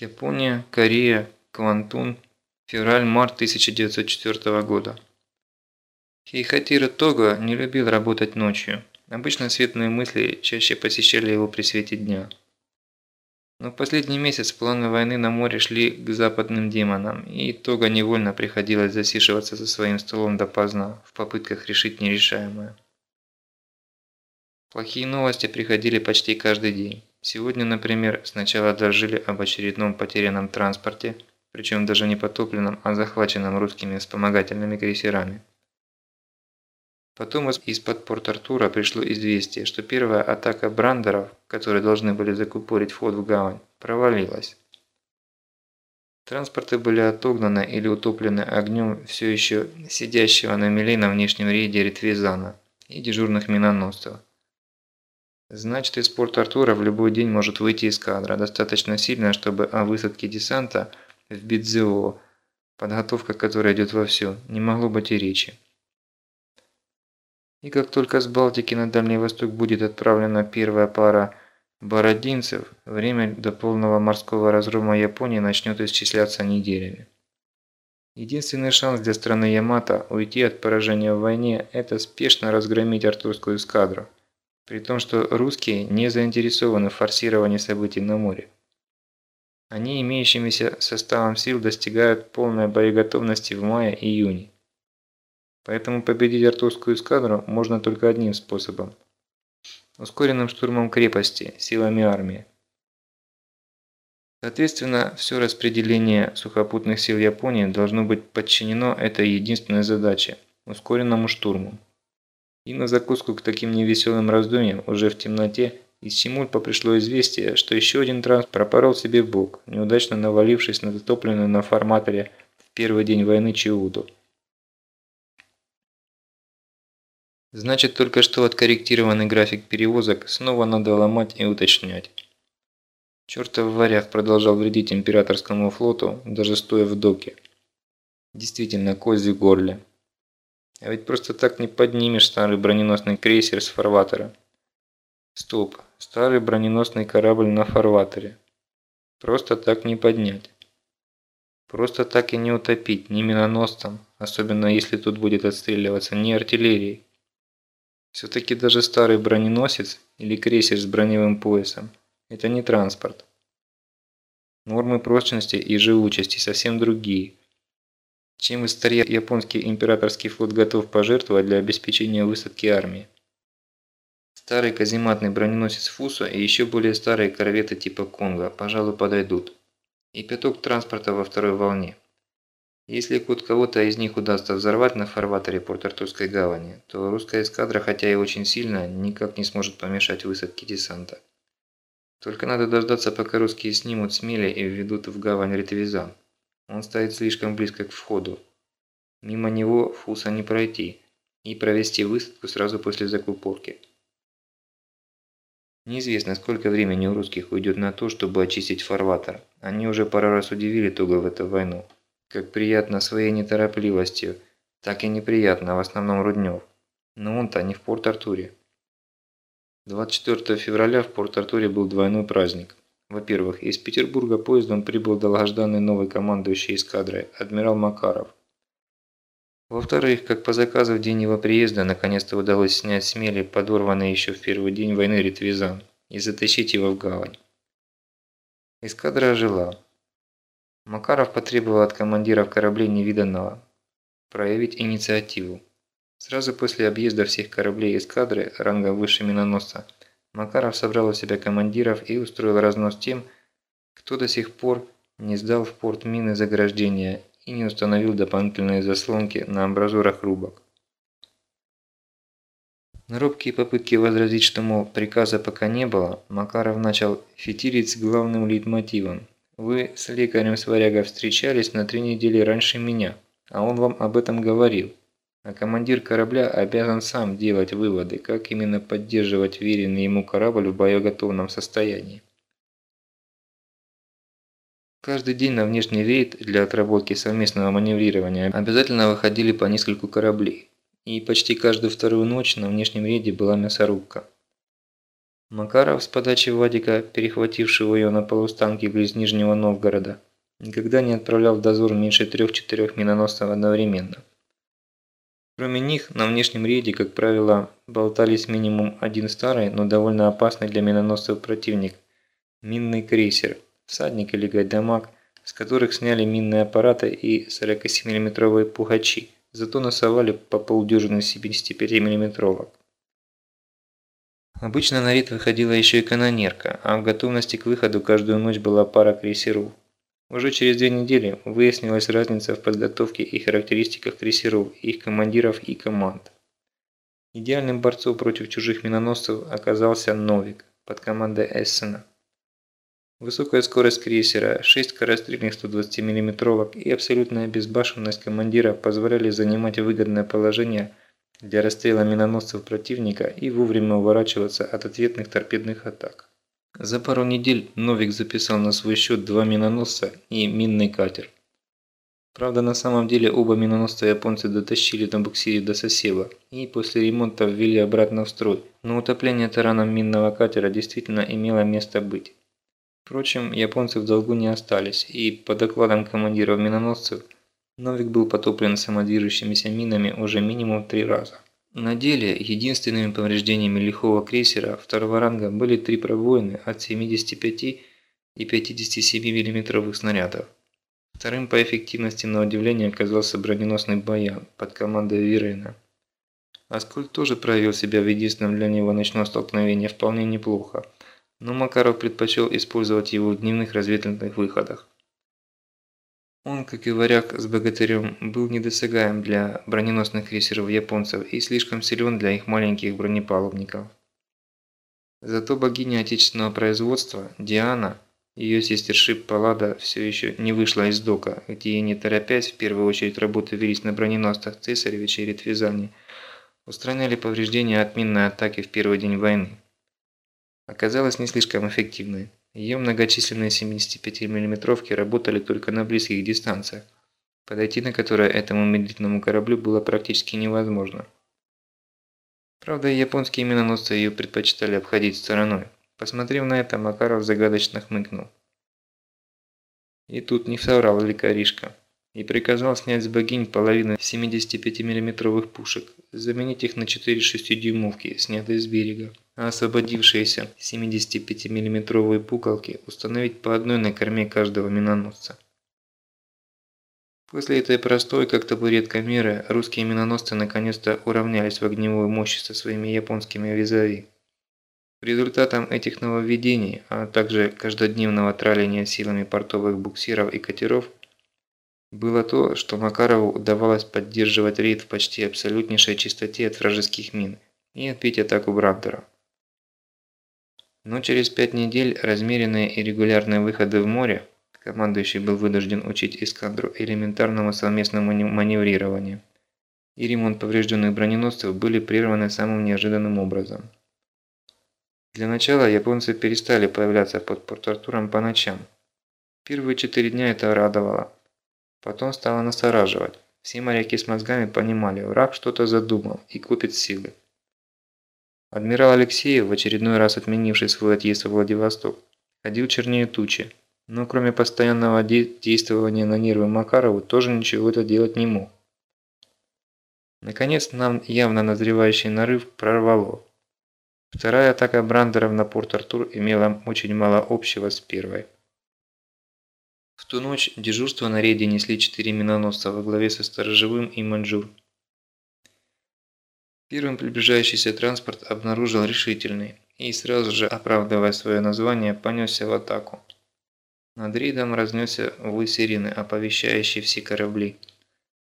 Япония, Корея, Квантун, февраль-март 1904 года. Хейхатира Тога не любил работать ночью. Обычно светлые мысли чаще посещали его при свете дня. Но в последний месяц планы войны на море шли к западным демонам, и Тога невольно приходилось засиживаться за своим столом допоздна, в попытках решить нерешаемое. Плохие новости приходили почти каждый день. Сегодня, например, сначала доложили об очередном потерянном транспорте, причем даже не потопленном, а захваченном русскими вспомогательными крейсерами. Потом из-под Порт-Артура пришло известие, что первая атака брандеров, которые должны были закупорить вход в гавань, провалилась. Транспорты были отогнаны или утоплены огнем все еще сидящего на мели на внешнем рейде Ретвизана и дежурных миноносцев. Значит, из Порт-Артура в любой день может выйти эскадра, достаточно сильная, чтобы о высадке десанта в Бидзео, подготовка которой идет вовсю, не могло быть и речи. И как только с Балтики на Дальний Восток будет отправлена первая пара бородинцев, время до полного морского разгрома Японии начнет исчисляться неделями. Единственный шанс для страны Ямато уйти от поражения в войне – это спешно разгромить Артурскую эскадру, при том, что русские не заинтересованы в форсировании событий на море. Они имеющимися составом сил достигают полной боеготовности в мае-июне. Поэтому победить артурскую эскадру можно только одним способом – ускоренным штурмом крепости силами армии. Соответственно, все распределение сухопутных сил Японии должно быть подчинено этой единственной задаче – ускоренному штурму. И на закуску к таким невеселым раздумьям уже в темноте из Симульпа пришло известие, что еще один транс пропорол себе бок, неудачно навалившись на затопленную на форматоре в первый день войны Чиуду. Значит, только что откорректированный график перевозок снова надо ломать и уточнять. Чертов варяг продолжал вредить императорскому флоту, даже стоя в доке. Действительно, козью горле. А ведь просто так не поднимешь старый броненосный крейсер с фарватера. Стоп, старый броненосный корабль на фарватере. Просто так не поднять. Просто так и не утопить ни миноносцам, особенно если тут будет отстреливаться не артиллерией, все-таки даже старый броненосец или крейсер с броневым поясом – это не транспорт. Нормы прочности и живучести совсем другие. Чем история японский императорский флот готов пожертвовать для обеспечения высадки армии? Старый казематный броненосец Фуса и еще более старые корветы типа Конго, пожалуй, подойдут. И пяток транспорта во второй волне. Если хоть кого-то из них удастся взорвать на фарватере Порт-Артурской гавани, то русская эскадра, хотя и очень сильная, никак не сможет помешать высадке десанта. Только надо дождаться, пока русские снимут с мели и введут в гавань Ретвизан. Он стоит слишком близко к входу. Мимо него Фуса не пройти и провести высадку сразу после закупорки. Неизвестно, сколько времени у русских уйдет на то, чтобы очистить фарватер. Они уже пару раз удивили Туго в эту войну. Как приятно своей неторопливостью, так и неприятно в основном Руднев. Но он-то не в Порт-Артуре. 24 февраля в Порт-Артуре был двойной праздник. Во-первых, из Петербурга поездом прибыл долгожданный новый командующий эскадрой, адмирал Макаров. Во-вторых, как по заказу в день его приезда, наконец-то удалось снять с мели подорванный еще в первый день войны ретвизан и затащить его в гавань. Эскадра ожила. Макаров потребовал от командиров кораблей невиданного проявить инициативу. Сразу после объезда всех кораблей эскадры ранга выше миноносца, Макаров собрал у себя командиров и устроил разнос тем, кто до сих пор не сдал в порт мины заграждения и не установил дополнительные заслонки на амбразурах рубок. На робкие попытки возразить, что, мол, приказа пока не было, Макаров начал фитилить с главным лейтмотивом вы с лекарем Сваряга встречались на три недели раньше меня, а он вам об этом говорил. А командир корабля обязан сам делать выводы, как именно поддерживать веренный ему корабль в боеготовном состоянии. Каждый день на внешний рейд для отработки совместного маневрирования обязательно выходили по нескольку кораблей. И почти каждую вторую ночь на внешнем рейде была мясорубка. Макаров с подачи Вадика, перехватившего ее на полустанке близ Нижнего Новгорода, никогда не отправлял в дозор меньше трех-четырех миноносцев одновременно. Кроме них, на внешнем рейде, как правило, болтались минимум один старый, но довольно опасный для миноносцев противник – минный крейсер, всадник или гайдамак, с которых сняли минные аппараты и 47 миллиметровые пугачи, зато носовали по полдюжины 75 миллиметровок. Обычно на рейд выходила еще и канонерка, а в готовности к выходу каждую ночь была пара крейсеров. Уже через две недели выяснилась разница в подготовке и характеристиках крейсеров, их командиров и команд. Идеальным борцом против чужих миноносцев оказался Новик под командой Эссена. Высокая скорость крейсера, 6 скорострельных 120 мм и абсолютная безбашенность командира позволяли занимать выгодное положение – для расстрела миноносцев противника и вовремя уворачиваться от ответных торпедных атак. За пару недель Новик записал на свой счет два миноносца и минный катер. Правда, на самом деле оба миноносца японцы дотащили на буксире до Сосева и после ремонта ввели обратно в строй, но утопление тараном минного катера действительно имело место быть. Впрочем, японцы в долгу не остались, и по докладам командиров миноносцев – Новик был потоплен самодвижущимися минами уже минимум три раза. На деле, единственными повреждениями лихого крейсера второго ранга были три пробоины от 75 и 57 мм снарядов. Вторым по эффективности на удивление оказался броненосный «Баян» под командой Вирена. Аскольд тоже проявил себя в единственном для него ночном столкновении вполне неплохо, но Макаров предпочел использовать его в дневных разведывательных выходах. Он, как и варяг с богатырем, был недосягаем для броненосных крейсеров японцев и слишком силен для их маленьких бронепалубников. Зато богиня отечественного производства, Диана, ее сестершип Паллада все еще не вышла из дока, где не торопясь, в первую очередь работы велись на броненосцах Цесаревича и Ретвизани, устраняли повреждения от минной атаки в первый день войны. Оказалось не слишком эффективной. Ее многочисленные 75 миллиметровки работали только на близких дистанциях, подойти на которые этому медлительному кораблю было практически невозможно. Правда, японские миноносцы ее предпочитали обходить стороной. Посмотрев на это, Макаров загадочно хмыкнул. И тут не соврал лекаришка и приказал снять с богинь половину 75 миллиметровых пушек, заменить их на 4 6-дюймовки, снятые с берега а освободившиеся 75 миллиметровые пуколки установить по одной на корме каждого миноносца. После этой простой, как табуретка меры, русские миноносцы наконец-то уравнялись в огневой мощи со своими японскими визави. Результатом этих нововведений, а также каждодневного траления силами портовых буксиров и катеров, было то, что Макарову удавалось поддерживать рейд в почти абсолютнейшей чистоте от вражеских мин и отбить атаку Брандера. Но через пять недель размеренные и регулярные выходы в море, командующий был вынужден учить эскадру элементарному совместному маневрированию, и ремонт поврежденных броненосцев были прерваны самым неожиданным образом. Для начала японцы перестали появляться под Порт-Артуром по ночам. Первые четыре дня это радовало. Потом стало настораживать. Все моряки с мозгами понимали, враг что-то задумал и купит силы. Адмирал Алексеев, в очередной раз отменивший свой отъезд в Владивосток, ходил чернее тучи, но кроме постоянного действования на нервы Макарову, тоже ничего это делать не мог. Наконец, нам явно назревающий нарыв прорвало. Вторая атака Брандеров на Порт-Артур имела очень мало общего с первой. В ту ночь дежурство на рейде несли четыре миноносца во главе со Сторожевым и Маньчжур. Первым приближающийся транспорт обнаружил решительный и сразу же, оправдывая свое название, понесся в атаку. Над рейдом разнесся вой сирены, оповещающий все корабли,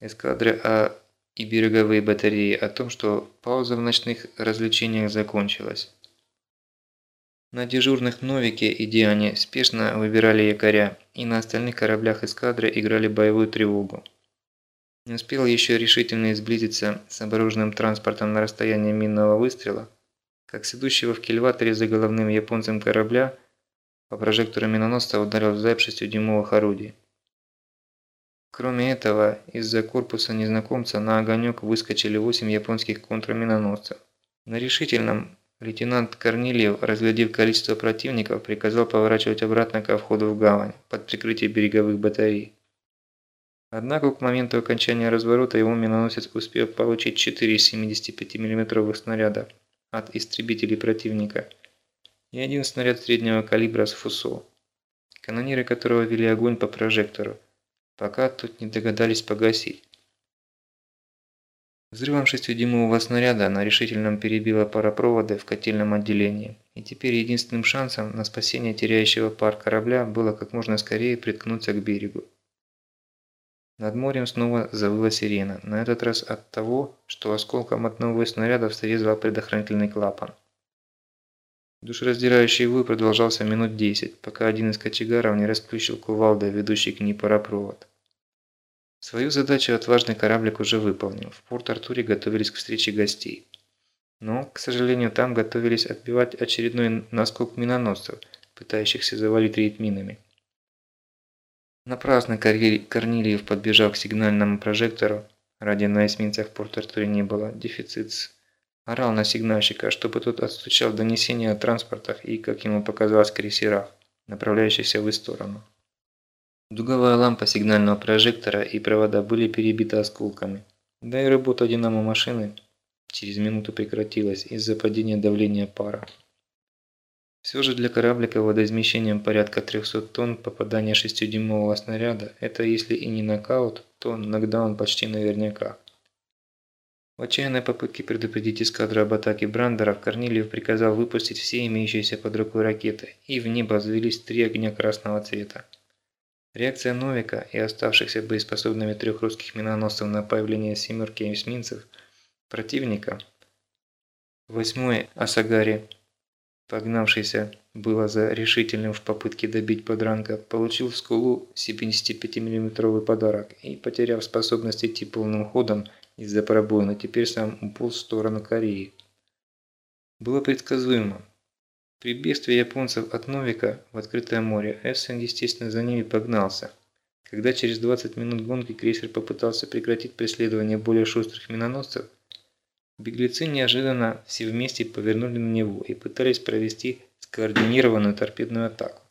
эскадры А и береговые батареи о том, что пауза в ночных развлечениях закончилась. На дежурных Новике и Диане спешно выбирали якоря, и на остальных кораблях эскадры играли боевую тревогу. Не успел еще решительно сблизиться с оборуженным транспортом на расстоянии минного выстрела, как с в кильваторе за головным японцем корабля по прожектору миноносца ударил в 6 дюймовых орудий. Кроме этого, из-за корпуса незнакомца на огонек выскочили 8 японских контрминоносцев. На решительном Лейтенант Корнилиев, разглядев количество противников, приказал поворачивать обратно ко входу в гавань, под прикрытие береговых батарей. Однако к моменту окончания разворота его миноносец успел получить 4 75 миллиметровых снаряда от истребителей противника и один снаряд среднего калибра с ФУСО, канониры которого вели огонь по прожектору, пока тут не догадались погасить. Взрывом шестидюймового снаряда она решительно перебила паропроводы в котельном отделении, и теперь единственным шансом на спасение теряющего пар корабля было как можно скорее приткнуться к берегу. Над морем снова завыла сирена, на этот раз от того, что осколком одного из снарядов срезал предохранительный клапан. Душераздирающий вой продолжался минут десять, пока один из кочегаров не расплющил кувалдой ведущий к ней паропровод. Свою задачу отважный кораблик уже выполнил. В Порт-Артуре готовились к встрече гостей. Но, к сожалению, там готовились отбивать очередной наскок миноносцев, пытающихся завалить рейд минами. Напрасно Корнилиев подбежал к сигнальному прожектору. Радио на эсминцах в Порт-Артуре не было. Дефицит. Орал на сигнальщика, чтобы тот отстучал донесения о транспортах и, как ему показалось, крейсерах, направляющихся в их сторону. Дуговая лампа сигнального прожектора и провода были перебиты осколками. Да и работа динамо машины через минуту прекратилась из-за падения давления пара. Все же для кораблика водоизмещением порядка 300 тонн попадание 6-дюймового снаряда – это если и не нокаут, то нокдаун почти наверняка. В отчаянной попытке предупредить эскадру об атаке Брандеров, Корнилиев приказал выпустить все имеющиеся под рукой ракеты, и в небо взвелись три огня красного цвета. Реакция Новика и оставшихся боеспособными трех русских миноносцев на появление семерки эсминцев противника, восьмой Асагари, погнавшийся было за решительным в попытке добить подранка, получил в скулу 75 миллиметровый подарок и, потеряв способность идти полным ходом из-за пробоина, теперь сам уполз в сторону Кореи. Было предсказуемо. При бегстве японцев от Новика в открытое море, Эссен, естественно, за ними погнался. Когда через 20 минут гонки крейсер попытался прекратить преследование более шустрых миноносцев, беглецы неожиданно все вместе повернули на него и пытались провести скоординированную торпедную атаку.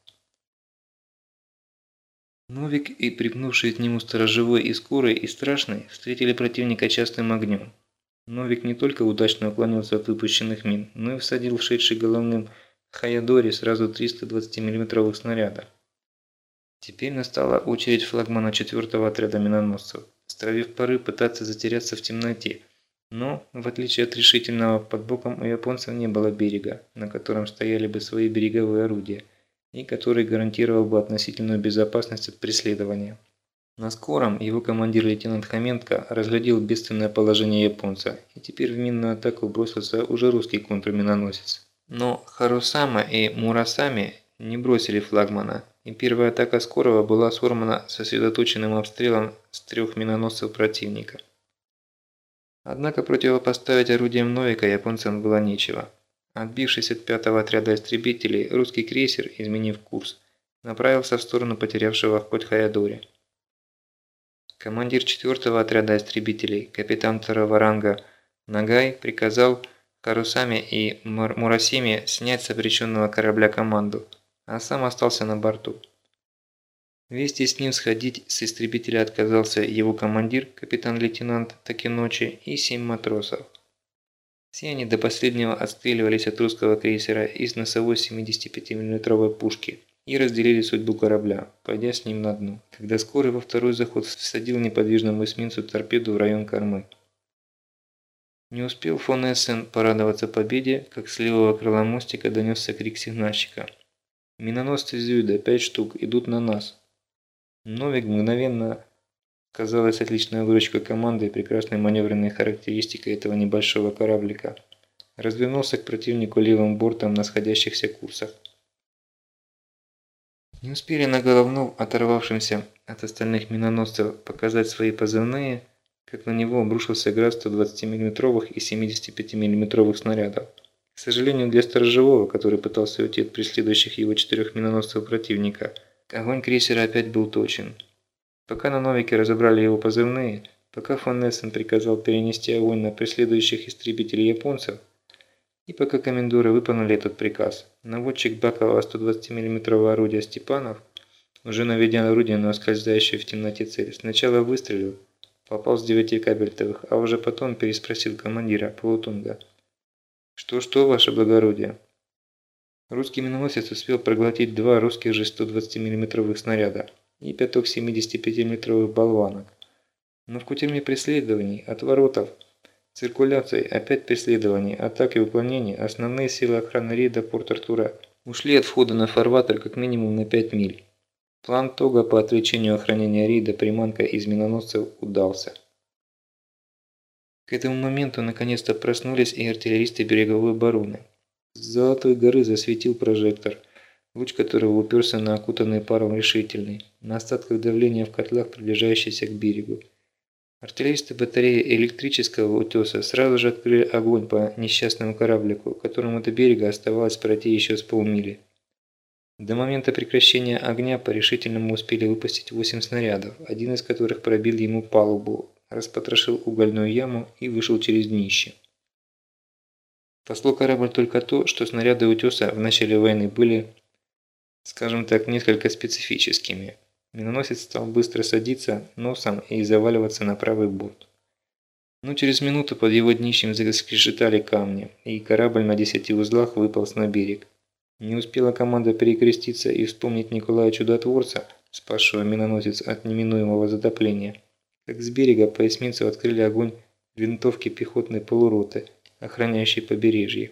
Новик и припнувшие к нему сторожевой и скорый и страшный встретили противника частым огнем. Новик не только удачно уклонился от выпущенных мин, но и всадил вшедший головным Хаядори сразу 320 миллиметровых снаряда. Теперь настала очередь флагмана 4-го отряда миноносцев, стравив пары пытаться затеряться в темноте. Но, в отличие от решительного, под боком у японцев не было берега, на котором стояли бы свои береговые орудия, и который гарантировал бы относительную безопасность от преследования. На скором его командир лейтенант Хоменко разглядел бедственное положение японца, и теперь в минную атаку бросился уже русский контрминоносец. Но Харусама и Мурасами не бросили флагмана, и первая атака Скорого была сорвана сосредоточенным обстрелом с трех миноносцев противника. Однако противопоставить орудиям Новика японцам было нечего. Отбившись от пятого отряда истребителей, русский крейсер, изменив курс, направился в сторону потерявшего ход Хаядори. Командир четвертого отряда истребителей, капитан второго ранга Нагай, приказал Карусами и Мурасими снять с обреченного корабля команду, а сам остался на борту. Вместе с ним сходить с истребителя отказался его командир, капитан-лейтенант Такиночи и семь матросов. Все они до последнего отстреливались от русского крейсера из носовой 75 миллиметровой пушки и разделили судьбу корабля, пойдя с ним на дно, когда скорый во второй заход всадил неподвижному эсминцу торпеду в район кормы. Не успел фон Эссен порадоваться победе, как с левого крыла мостика донесся крик сигнальщика. «Миноносцы Зюида, пять штук, идут на нас!» Новик мгновенно казалась отличная выручка команды и прекрасной маневренной характеристикой этого небольшого кораблика. Развернулся к противнику левым бортом на сходящихся курсах. Не успели на головном, оторвавшемся от остальных миноносцев, показать свои позывные – как на него обрушился град 120 мм и 75 мм снарядов. К сожалению для сторожевого, который пытался уйти от преследующих его четырех миноносцев противника, огонь крейсера опять был точен. Пока на Новике разобрали его позывные, пока фон Нессен приказал перенести огонь на преследующих истребителей японцев, И пока комендоры выполнили этот приказ, наводчик бакового 120 мм орудия Степанов, уже наведя орудие на скользящую в темноте цель, сначала выстрелил, попал с девяти кабельтовых, а уже потом переспросил командира Полутунга. «Что-что, ваше благородие?» Русский миноносец успел проглотить два русских же 120 миллиметровых снаряда и пяток 75 миллиметровых болванок. Но в кутерьме преследований, отворотов, циркуляций, опять преследований, атак и уклонений основные силы охраны рейда Порт-Артура ушли от входа на фарватер как минимум на 5 миль. План Тога по отвлечению охранения рейда приманка из миноносцев удался. К этому моменту наконец-то проснулись и артиллеристы береговой обороны. Золотой горы засветил прожектор, луч которого уперся на окутанный паром решительный, на остатках давления в котлах, приближающийся к берегу. Артиллеристы батареи электрического утеса сразу же открыли огонь по несчастному кораблику, которому до берега оставалось пройти еще с полмили. До момента прекращения огня по решительному успели выпустить 8 снарядов, один из которых пробил ему палубу, распотрошил угольную яму и вышел через днище. Спасло корабль только то, что снаряды утеса в начале войны были, скажем так, несколько специфическими. Миноносец стал быстро садиться носом и заваливаться на правый борт. Но через минуту под его днищем заскрежетали камни, и корабль на десяти узлах выполз на берег. Не успела команда перекреститься и вспомнить Николая Чудотворца, спасшего миноносец от неминуемого затопления, как с берега по эсминцу открыли огонь винтовки пехотной полуроты, охраняющей побережье.